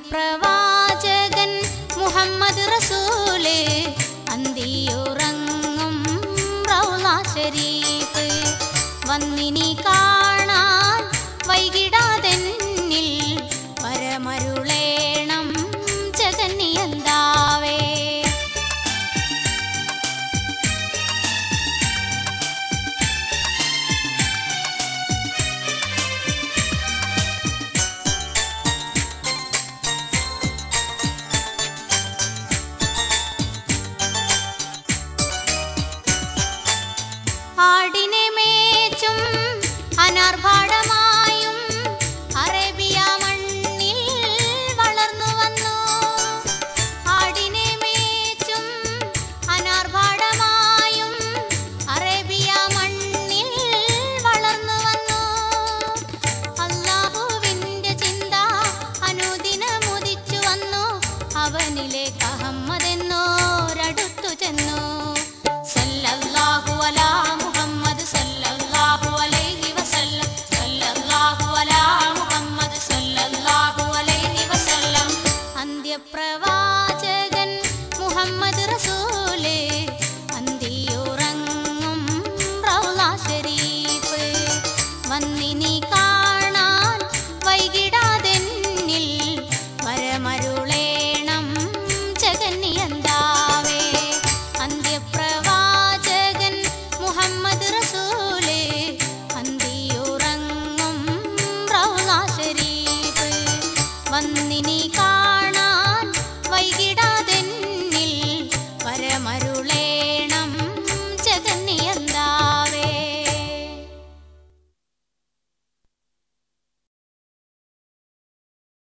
അന്ത്യപ്രവാചകൻ മുഹമ്മദ് റസൂൽ അന്തിയുറങ്ങും റൗലാ ശരീഫ് വന്നിനി കാണാൻ മണ്ണിൽ മണ്ണിൽ വന്നു. അവനിലേക്ക് വന്നിനി കാണാൻ വൈകിടാതെന്നിൽ വരമരുളേണം ജഗന്നിയന്താവേ. അന്ത്യപ്രവാചകൻ മുഹമ്മദ് റസൂലേ അന്തിയുറങ്ങും ശരീഫ് വന്നിനി കാ